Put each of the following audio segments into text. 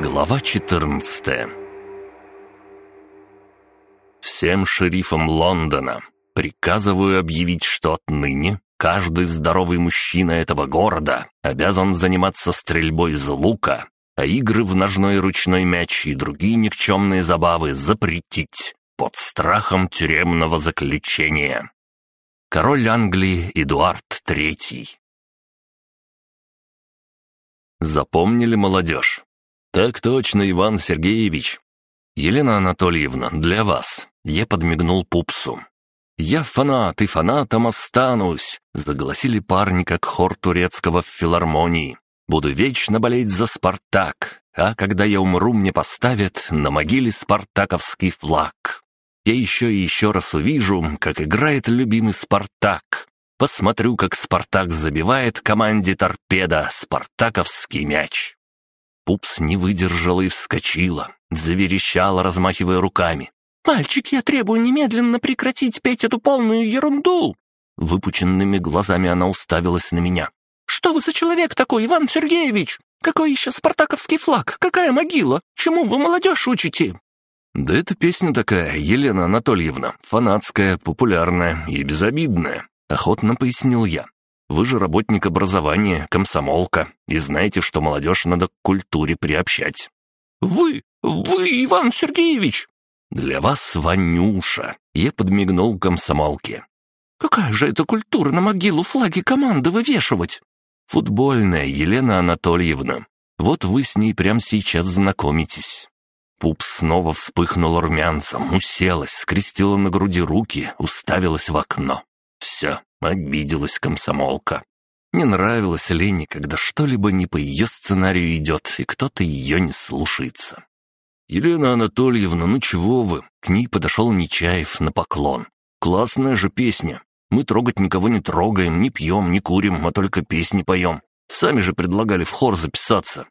Глава 14 Всем шерифам Лондона приказываю объявить, что отныне каждый здоровый мужчина этого города обязан заниматься стрельбой из лука, а игры в ножной и ручной мяч и другие никчемные забавы запретить под страхом тюремного заключения. Король Англии Эдуард III Запомнили молодежь? Так точно, Иван Сергеевич. Елена Анатольевна, для вас. Я подмигнул пупсу. «Я фанат и фанатом останусь!» — заголосили парни, как хор турецкого в филармонии. «Буду вечно болеть за «Спартак», а когда я умру, мне поставят на могиле спартаковский флаг. Я еще и еще раз увижу, как играет любимый «Спартак», Посмотрю, как «Спартак» забивает команде торпеда спартаковский мяч. Пупс не выдержала и вскочила, заверещала, размахивая руками. «Мальчик, я требую немедленно прекратить петь эту полную ерунду!» Выпученными глазами она уставилась на меня. «Что вы за человек такой, Иван Сергеевич? Какой еще спартаковский флаг? Какая могила? Чему вы молодежь учите?» «Да это песня такая, Елена Анатольевна, фанатская, популярная и безобидная. Охотно пояснил я. Вы же работник образования, комсомолка, и знаете, что молодежь надо к культуре приобщать. Вы, вы, Иван Сергеевич! Для вас, Ванюша, я подмигнул комсомолке. Какая же это культура на могилу флаги команды вывешивать? Футбольная, Елена Анатольевна. Вот вы с ней прямо сейчас знакомитесь. Пуп снова вспыхнула румянцем, уселась, скрестила на груди руки, уставилась в окно. Все, обиделась комсомолка. Не нравилось Лене, когда что-либо не по ее сценарию идет, и кто-то ее не слушается. «Елена Анатольевна, ну чего вы?» К ней подошел Нечаев на поклон. «Классная же песня. Мы трогать никого не трогаем, не пьем, не курим, а только песни поем. Сами же предлагали в хор записаться».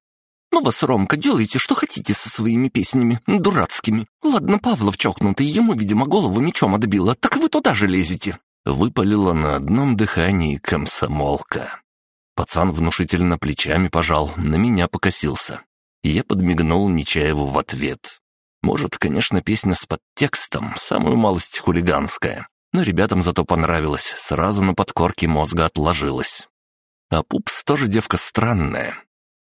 «Ну вас, Ромка, делайте, что хотите со своими песнями, дурацкими. Ладно, Павлов чокнутый, ему, видимо, голову мечом отбило, так вы туда же лезете. Выпалила на одном дыхании комсомолка. Пацан внушительно плечами пожал, на меня покосился. Я подмигнул Нечаеву в ответ. Может, конечно, песня с подтекстом, самую малость хулиганская. Но ребятам зато понравилось, сразу на подкорке мозга отложилось. А Пупс тоже девка странная.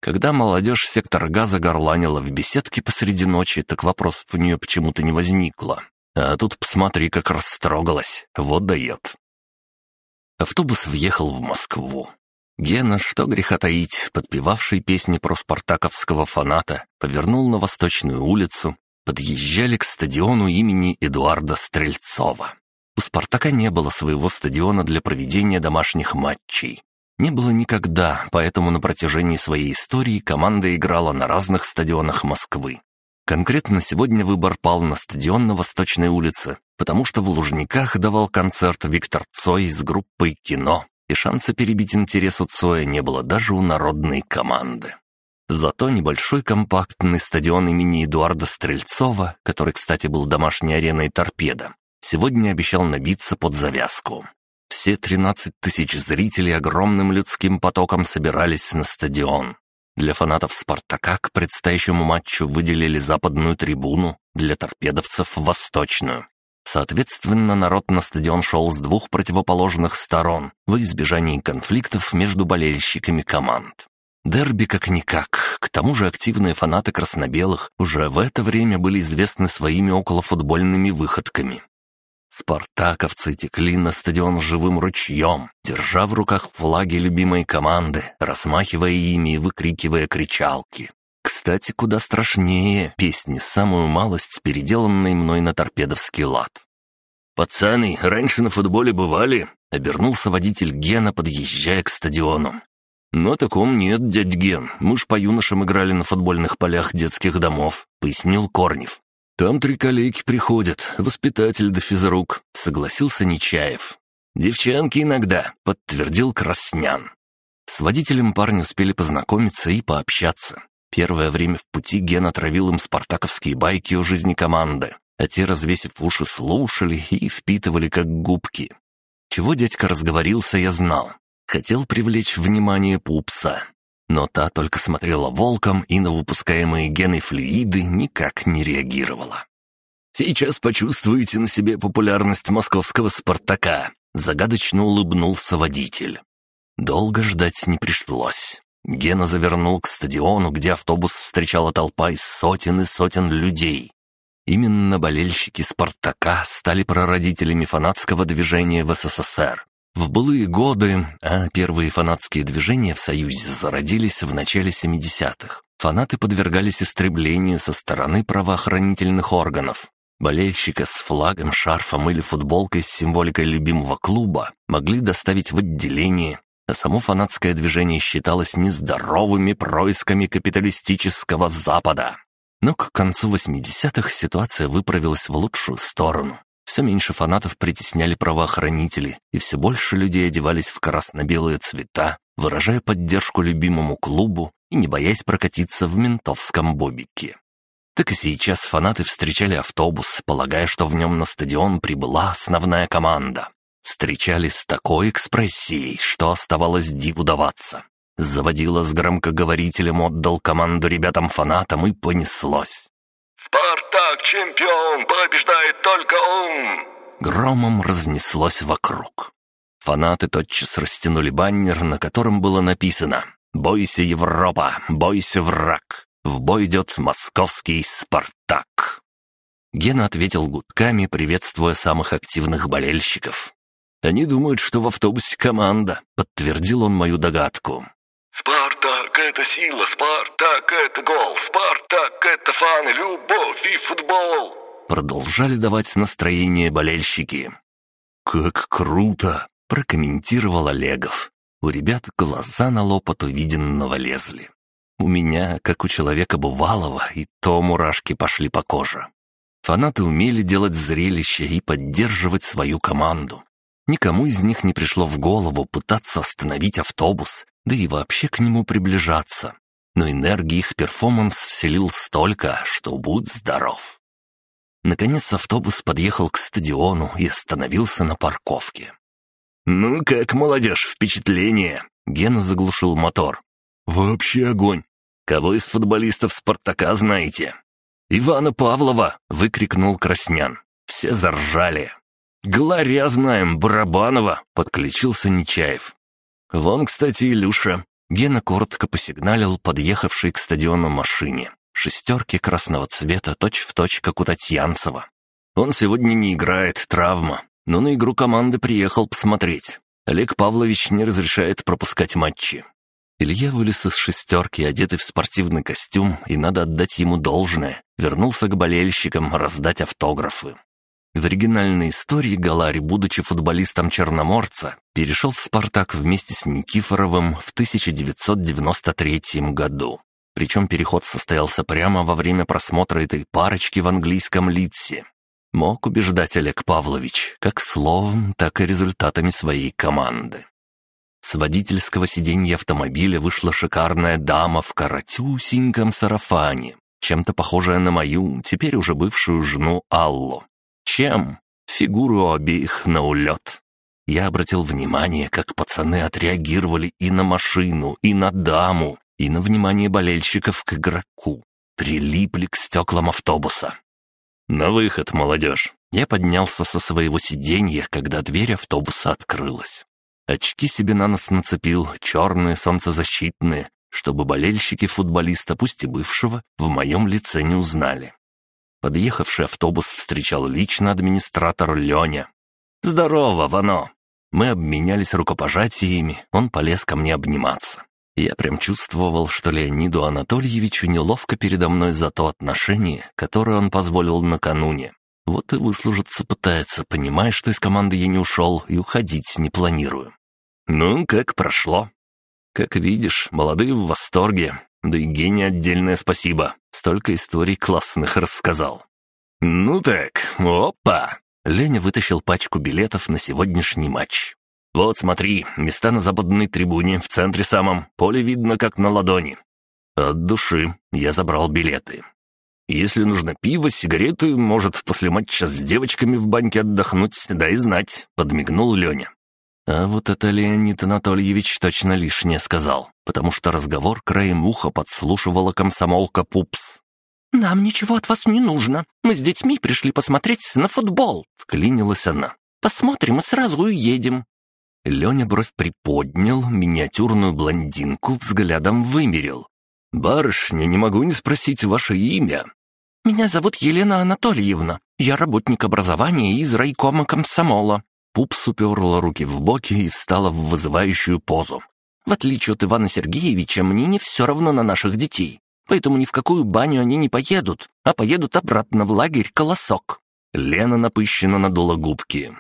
Когда молодежь сектор газа горланила в беседке посреди ночи, так вопросов у нее почему-то не возникло. А тут посмотри, как растрогалась. Вот дает. Автобус въехал в Москву. Гена, что греха таить, подпевавший песни про спартаковского фаната, повернул на Восточную улицу. Подъезжали к стадиону имени Эдуарда Стрельцова. У «Спартака» не было своего стадиона для проведения домашних матчей. Не было никогда, поэтому на протяжении своей истории команда играла на разных стадионах Москвы. Конкретно сегодня выбор пал на стадион на Восточной улице, потому что в Лужниках давал концерт Виктор Цой с группой «Кино», и шанса перебить интерес у Цоя не было даже у народной команды. Зато небольшой компактный стадион имени Эдуарда Стрельцова, который, кстати, был домашней ареной «Торпеда», сегодня обещал набиться под завязку. Все 13 тысяч зрителей огромным людским потоком собирались на стадион. Для фанатов «Спартака» к предстоящему матчу выделили западную трибуну, для торпедовцев — восточную. Соответственно, народ на стадион шел с двух противоположных сторон, во избежании конфликтов между болельщиками команд. Дерби как-никак, к тому же активные фанаты краснобелых уже в это время были известны своими околофутбольными выходками. Спартаковцы текли на стадион живым ручьем, держа в руках флаги любимой команды, размахивая ими и выкрикивая кричалки. Кстати, куда страшнее песни «Самую малость», переделанной мной на торпедовский лад. «Пацаны, раньше на футболе бывали?» — обернулся водитель Гена, подъезжая к стадиону. «Но таком нет, дядь Ген, мы ж по юношам играли на футбольных полях детских домов», — пояснил Корнев. «Там три коллеги приходят, воспитатель да физрук», — согласился Нечаев. «Девчонки иногда», — подтвердил Краснян. С водителем парни успели познакомиться и пообщаться. Первое время в пути Ген отравил им спартаковские байки о жизни команды, а те, развесив уши, слушали и впитывали как губки. Чего дядька разговорился, я знал. Хотел привлечь внимание пупса. Но та только смотрела волком и на выпускаемые гены флюиды никак не реагировала. «Сейчас почувствуете на себе популярность московского «Спартака», — загадочно улыбнулся водитель. Долго ждать не пришлось. Гена завернул к стадиону, где автобус встречала толпа из сотен и сотен людей. Именно болельщики «Спартака» стали прародителями фанатского движения в СССР. В былые годы, а первые фанатские движения в Союзе зародились в начале 70-х, фанаты подвергались истреблению со стороны правоохранительных органов. Болельщика с флагом, шарфом или футболкой с символикой любимого клуба могли доставить в отделение, а само фанатское движение считалось нездоровыми происками капиталистического Запада. Но к концу 80-х ситуация выправилась в лучшую сторону. Все меньше фанатов притесняли правоохранители, и все больше людей одевались в красно-белые цвета, выражая поддержку любимому клубу и не боясь прокатиться в ментовском бобике. Так и сейчас фанаты встречали автобус, полагая, что в нем на стадион прибыла основная команда. Встречали с такой экспрессией, что оставалось диву даваться. Заводила с громкоговорителем, отдал команду ребятам-фанатам и понеслось. «Спартак чемпион! Побеждает только он!» Громом разнеслось вокруг. Фанаты тотчас растянули баннер, на котором было написано «Бойся, Европа! Бойся, враг! В бой идет московский Спартак!» Гена ответил гудками, приветствуя самых активных болельщиков. «Они думают, что в автобусе команда», — подтвердил он мою догадку. «Спартак — это сила, Спартак — это гол, Спартак — это фан, любовь и футбол!» Продолжали давать настроение болельщики. «Как круто!» — прокомментировал Олегов. У ребят глаза на лоб от увиденного лезли. У меня, как у человека бывалого, и то мурашки пошли по коже. Фанаты умели делать зрелище и поддерживать свою команду. Никому из них не пришло в голову пытаться остановить автобус, да и вообще к нему приближаться. Но энергии их перформанс вселил столько, что будь здоров. Наконец автобус подъехал к стадиону и остановился на парковке. «Ну как, молодежь, впечатление?» Гена заглушил мотор. «Вообще огонь! Кого из футболистов «Спартака» знаете?» «Ивана Павлова!» — выкрикнул Краснян. Все заржали. «Глоря знаем, Барабанова!» — подключился Нечаев. «Вон, кстати, Илюша». Гена коротко посигналил подъехавшей к стадиону машине. Шестерки красного цвета, точь-в-точь, точь, как у Татьянцева. Он сегодня не играет, травма, но на игру команды приехал посмотреть. Олег Павлович не разрешает пропускать матчи. Илья вылез из шестерки, одетый в спортивный костюм, и надо отдать ему должное. Вернулся к болельщикам раздать автографы. В оригинальной истории Галари, будучи футболистом Черноморца, перешел в «Спартак» вместе с Никифоровым в 1993 году. Причем переход состоялся прямо во время просмотра этой парочки в английском Лидсе. Мог убеждать Олег Павлович, как словом, так и результатами своей команды. С водительского сиденья автомобиля вышла шикарная дама в коротюсеньком сарафане, чем-то похожая на мою, теперь уже бывшую жену Аллу. Чем? Фигуру обеих на улет. Я обратил внимание, как пацаны отреагировали и на машину, и на даму, и на внимание болельщиков к игроку. Прилипли к стеклам автобуса. «На выход, молодежь!» Я поднялся со своего сиденья, когда дверь автобуса открылась. Очки себе на нос нацепил, черные, солнцезащитные, чтобы болельщики футболиста, пусть и бывшего, в моем лице не узнали. Подъехавший автобус встречал лично администратор Леня. «Здорово, Вано!» Мы обменялись рукопожатиями, он полез ко мне обниматься. Я прям чувствовал, что Леониду Анатольевичу неловко передо мной за то отношение, которое он позволил накануне. Вот и выслужиться пытается, понимая, что из команды я не ушел и уходить не планирую. «Ну, как прошло?» «Как видишь, молодые в восторге. Да и Гене отдельное спасибо. Столько историй классных рассказал. «Ну так, опа!» Леня вытащил пачку билетов на сегодняшний матч. «Вот смотри, места на западной трибуне, в центре самом, поле видно как на ладони». От души я забрал билеты. Если нужно пиво, сигареты, может, после матча с девочками в баньке отдохнуть, дай знать», — подмигнул Леня. А вот это Леонид Анатольевич точно лишнее сказал, потому что разговор краем уха подслушивала комсомолка Пупс. «Нам ничего от вас не нужно. Мы с детьми пришли посмотреть на футбол», — вклинилась она. «Посмотрим и сразу уедем». Леня бровь приподнял, миниатюрную блондинку взглядом вымерил. «Барышня, не могу не спросить ваше имя». «Меня зовут Елена Анатольевна. Я работник образования из райкома комсомола». Пупс уперла руки в боки и встала в вызывающую позу. «В отличие от Ивана Сергеевича, мне не все равно на наших детей поэтому ни в какую баню они не поедут, а поедут обратно в лагерь «Колосок». Лена напыщенно надула губки.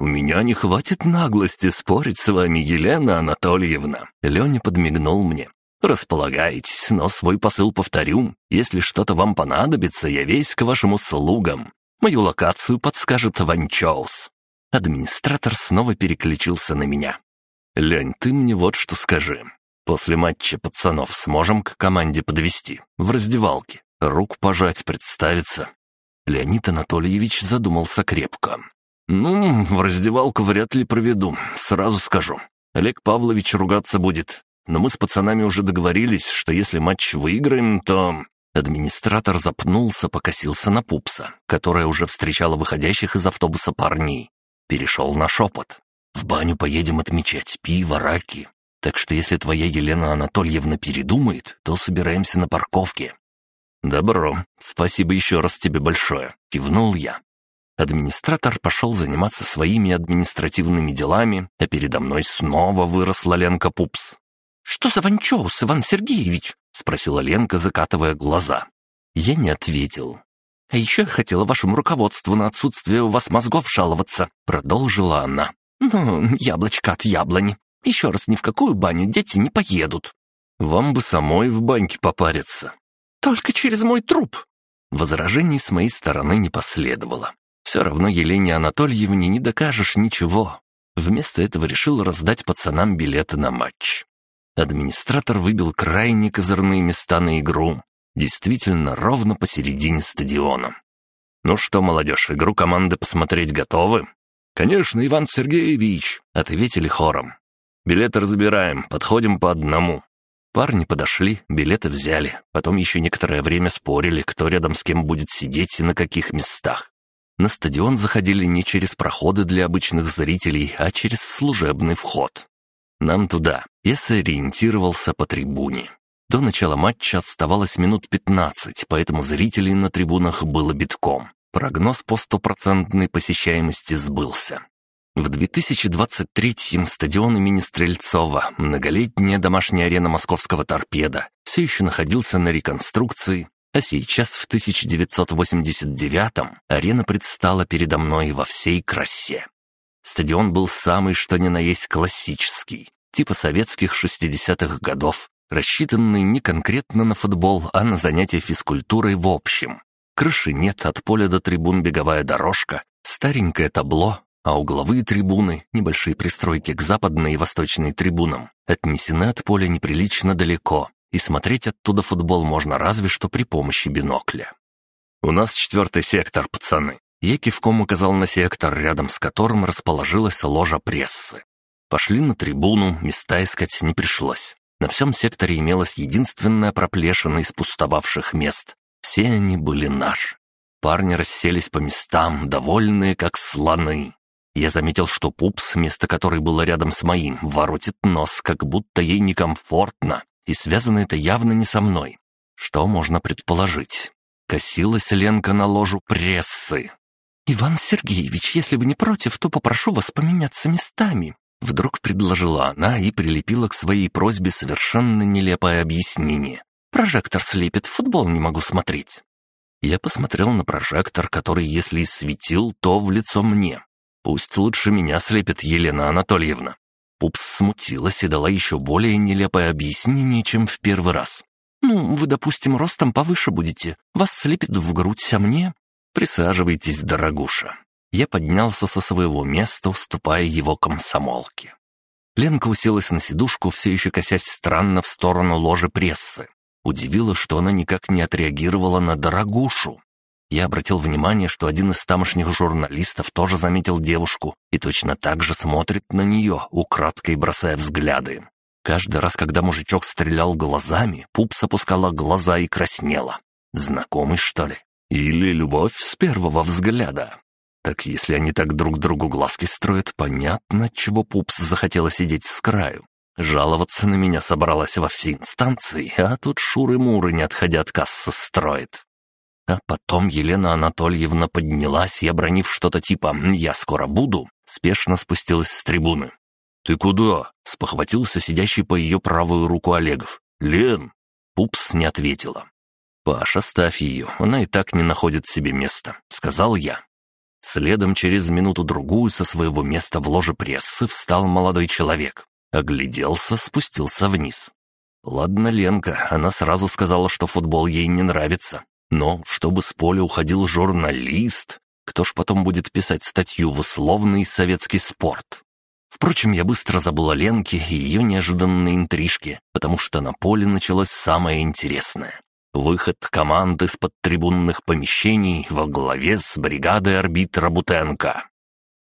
«У меня не хватит наглости спорить с вами, Елена Анатольевна». Леня подмигнул мне. «Располагайтесь, но свой посыл повторю. Если что-то вам понадобится, я весь к вашим услугам. Мою локацию подскажет Ванчоус». Администратор снова переключился на меня. «Лень, ты мне вот что скажи. После матча пацанов сможем к команде подвести в раздевалке, рук пожать, представиться». Леонид Анатольевич задумался крепко. «Ну, в раздевалку вряд ли проведу, сразу скажу. Олег Павлович ругаться будет, но мы с пацанами уже договорились, что если матч выиграем, то...» Администратор запнулся, покосился на пупса, которая уже встречала выходящих из автобуса парней. Перешел на шепот. «В баню поедем отмечать пиво, раки. Так что если твоя Елена Анатольевна передумает, то собираемся на парковке». «Добро. Спасибо еще раз тебе большое», — кивнул я. Администратор пошел заниматься своими административными делами, а передо мной снова выросла Ленка Пупс. «Что за анчоус, Иван Сергеевич?» — спросила Ленка, закатывая глаза. Я не ответил. «А еще я хотела вашему руководству на отсутствие у вас мозгов жаловаться», — продолжила она. «Ну, яблочко от яблони. Еще раз ни в какую баню дети не поедут. Вам бы самой в баньке попариться. Только через мой труп. Возражений с моей стороны не последовало. Все равно Елене Анатольевне не докажешь ничего. Вместо этого решил раздать пацанам билеты на матч. Администратор выбил крайне козырные места на игру. Действительно, ровно посередине стадиона. «Ну что, молодежь, игру команды посмотреть готовы?» «Конечно, Иван Сергеевич», — ответили хором. Билеты разбираем, подходим по одному». Парни подошли, билеты взяли, потом еще некоторое время спорили, кто рядом с кем будет сидеть и на каких местах. На стадион заходили не через проходы для обычных зрителей, а через служебный вход. Нам туда. Я сориентировался по трибуне. До начала матча оставалось минут 15, поэтому зрителей на трибунах было битком. Прогноз по стопроцентной посещаемости сбылся. В 2023-м стадион имени Стрельцова, многолетняя домашняя арена московского торпеда, все еще находился на реконструкции, а сейчас, в 1989-м, арена предстала передо мной во всей красе. Стадион был самый что ни на есть классический, типа советских 60-х годов, рассчитанный не конкретно на футбол, а на занятия физкультурой в общем. Крыши нет, от поля до трибун беговая дорожка, старенькое табло, а угловые трибуны, небольшие пристройки к западной и восточной трибунам, отнесены от поля неприлично далеко, и смотреть оттуда футбол можно разве что при помощи бинокля. «У нас четвертый сектор, пацаны». Я кивком указал на сектор, рядом с которым расположилась ложа прессы. Пошли на трибуну, места искать не пришлось. На всем секторе имелась единственная проплешина из пустовавших мест. Все они были наши. Парни расселись по местам, довольные как слоны. Я заметил, что пупс, место которой было рядом с моим, воротит нос, как будто ей некомфортно, и связано это явно не со мной. Что можно предположить? Косилась Ленка на ложу прессы. «Иван Сергеевич, если вы не против, то попрошу вас поменяться местами», Вдруг предложила она и прилепила к своей просьбе совершенно нелепое объяснение. «Прожектор слепит, футбол не могу смотреть». Я посмотрел на прожектор, который, если и светил, то в лицо мне. Пусть лучше меня слепит Елена Анатольевна. Пупс смутилась и дала еще более нелепое объяснение, чем в первый раз. «Ну, вы, допустим, ростом повыше будете. Вас слепит в грудь, а мне...» «Присаживайтесь, дорогуша». Я поднялся со своего места, уступая его комсомолке. Ленка уселась на сидушку, все еще косясь странно в сторону ложи прессы. Удивило, что она никак не отреагировала на дорогушу. Я обратил внимание, что один из тамошних журналистов тоже заметил девушку и точно так же смотрит на нее, украдкой бросая взгляды. Каждый раз, когда мужичок стрелял глазами, Пупс опускала глаза и краснела. Знакомый, что ли? Или любовь с первого взгляда? Так если они так друг другу глазки строят, понятно, чего Пупс захотела сидеть с краю. Жаловаться на меня собралась во все инстанции, а тут шуры-муры, не отходя от кассы, строит. А потом Елена Анатольевна поднялась и, обронив что-то типа «я скоро буду», спешно спустилась с трибуны. «Ты куда?» — спохватился сидящий по ее правую руку Олегов. «Лен!» Пупс не ответила. «Паш, оставь ее, она и так не находит себе места», — сказал я. Следом через минуту-другую со своего места в ложе прессы встал молодой человек. Огляделся, спустился вниз. Ладно, Ленка, она сразу сказала, что футбол ей не нравится. Но чтобы с поля уходил журналист, кто ж потом будет писать статью в условный советский спорт? Впрочем, я быстро забыл о Ленке и ее неожиданные интрижки, потому что на поле началось самое интересное. Выход команды из-под трибунных помещений во главе с бригадой арбитра Бутенко.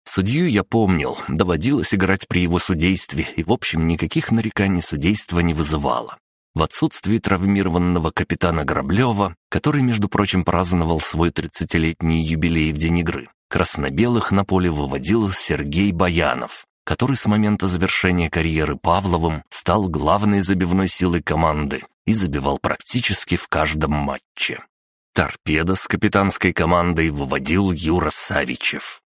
Судью я помнил, доводилось играть при его судействе, и, в общем, никаких нареканий судейства не вызывало. В отсутствие травмированного капитана Граблева, который, между прочим, праздновал свой 30-летний юбилей в день игры, красно-белых на поле выводил Сергей Баянов, который с момента завершения карьеры Павловым стал главной забивной силой команды и забивал практически в каждом матче. Торпеда с капитанской командой выводил Юра Савичев.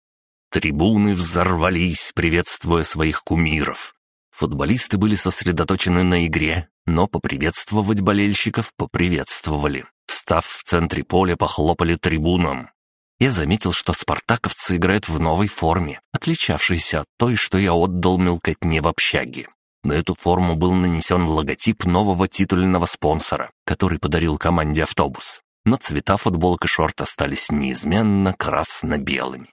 Трибуны взорвались, приветствуя своих кумиров. Футболисты были сосредоточены на игре, но поприветствовать болельщиков поприветствовали. Встав в центре поля, похлопали трибунам. Я заметил, что спартаковцы играют в новой форме, отличавшейся от той, что я отдал мелкотне в общаге. На эту форму был нанесен логотип нового титульного спонсора, который подарил команде автобус. Но цвета футболок и шорт остались неизменно красно-белыми.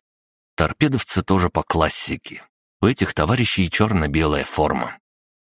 Торпедовцы тоже по классике. У этих товарищей черно-белая форма.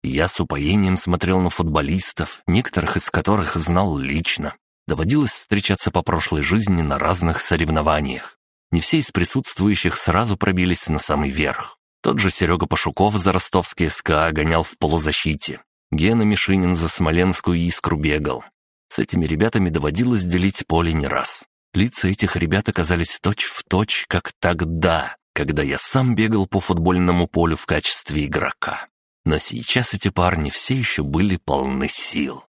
Я с упоением смотрел на футболистов, некоторых из которых знал лично. Доводилось встречаться по прошлой жизни на разных соревнованиях. Не все из присутствующих сразу пробились на самый верх. Тот же Серега Пашуков за ростовский СКА гонял в полузащите. Гена Мишинин за смоленскую искру бегал. С этими ребятами доводилось делить поле не раз. Лица этих ребят оказались точь-в-точь, точь, как тогда, когда я сам бегал по футбольному полю в качестве игрока. Но сейчас эти парни все еще были полны сил.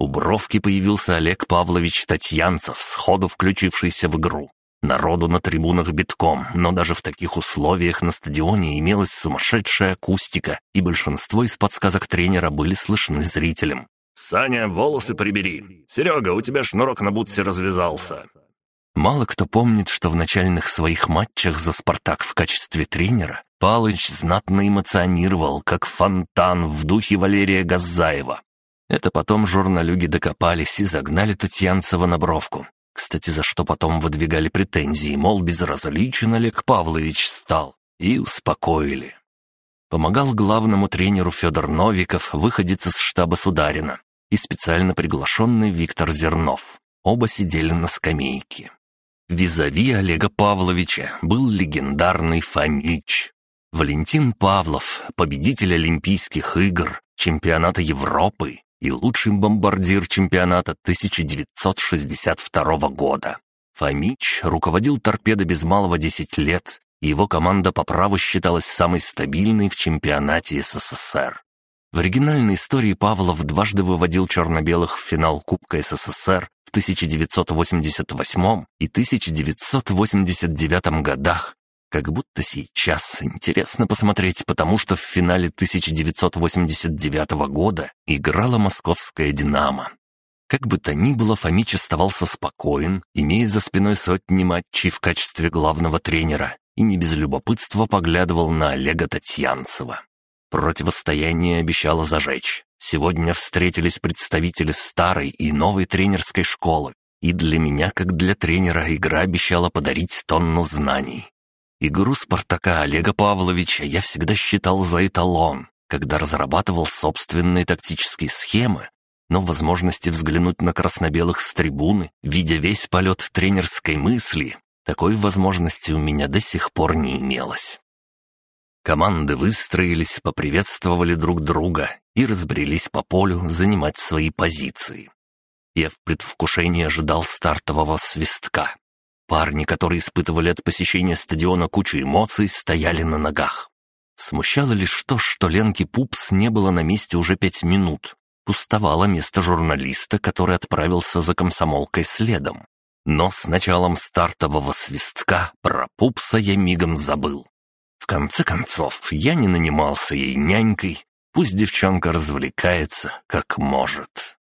У бровки появился Олег Павлович Татьянцев, сходу включившийся в игру. Народу на трибунах битком, но даже в таких условиях на стадионе имелась сумасшедшая акустика, и большинство из подсказок тренера были слышны зрителям. «Саня, волосы прибери! Серега, у тебя шнурок на бутсе развязался!» Мало кто помнит, что в начальных своих матчах за «Спартак» в качестве тренера Палыч знатно эмоционировал, как фонтан в духе Валерия Газаева. Это потом журналюги докопались и загнали Татьянцева на бровку. Кстати, за что потом выдвигали претензии, мол, безразличен Олег Павлович стал. И успокоили. Помогал главному тренеру Федор Новиков, выходец из штаба Сударина и специально приглашенный Виктор Зернов. Оба сидели на скамейке. Визави Олега Павловича был легендарный Фомич. Валентин Павлов, победитель Олимпийских игр, чемпионата Европы и лучший бомбардир чемпионата 1962 года. Фомич руководил торпедо без малого 10 лет, и его команда по праву считалась самой стабильной в чемпионате СССР. В оригинальной истории Павлов дважды выводил черно-белых в финал Кубка СССР в 1988 и 1989 годах. Как будто сейчас интересно посмотреть, потому что в финале 1989 года играла московская «Динамо». Как бы то ни было, Фомич оставался спокоен, имея за спиной сотни матчей в качестве главного тренера, и не без любопытства поглядывал на Олега Татьянцева. Противостояние обещало зажечь. Сегодня встретились представители старой и новой тренерской школы, и для меня, как для тренера, игра обещала подарить тонну знаний. Игру Спартака Олега Павловича я всегда считал за эталон, когда разрабатывал собственные тактические схемы. но возможности взглянуть на красно-белых с трибуны, видя весь полет тренерской мысли, такой возможности у меня до сих пор не имелось. Команды выстроились, поприветствовали друг друга и разбрелись по полю занимать свои позиции. Я в предвкушении ожидал стартового свистка. Парни, которые испытывали от посещения стадиона кучу эмоций, стояли на ногах. Смущало лишь то, что Ленки Пупс не было на месте уже пять минут. Пустовало место журналиста, который отправился за комсомолкой следом. Но с началом стартового свистка про Пупса я мигом забыл. В конце концов, я не нанимался ей нянькой, пусть девчонка развлекается, как может.